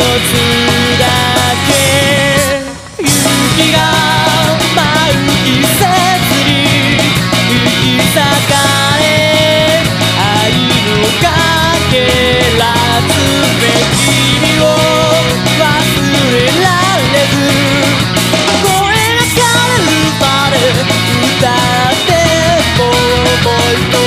だけ雪が舞う季節に引き裂かれ愛のかけらつめ君を忘れられず声が枯れるまで歌っても思い届か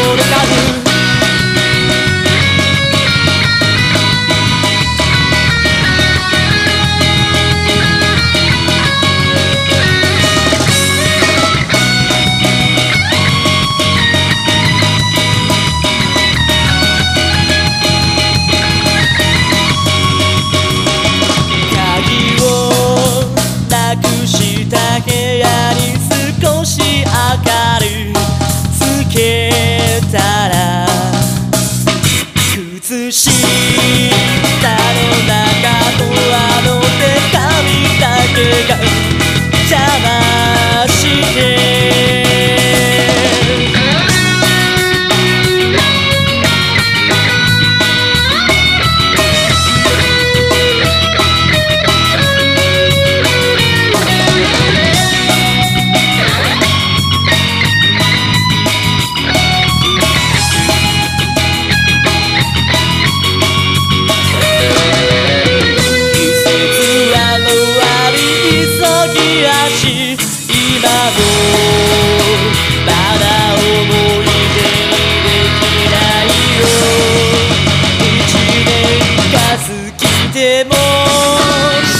でも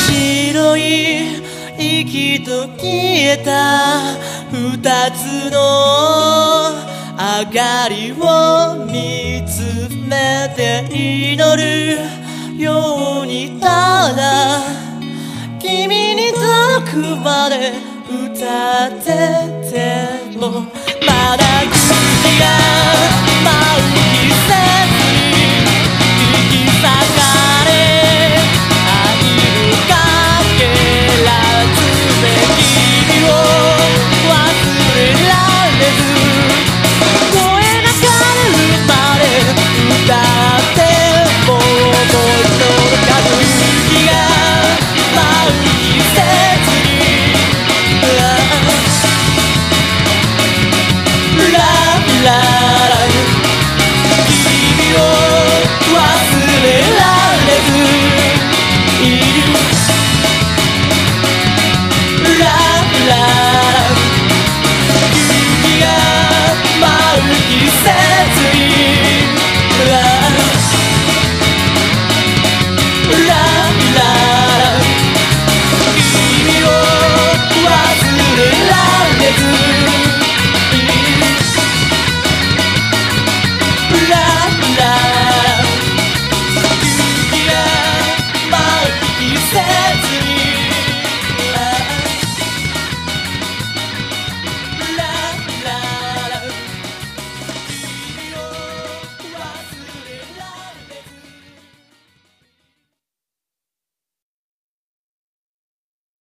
白い息と消えた二つの明かりを見つめて祈るようにただ君に届くまで歌っててもまだ君が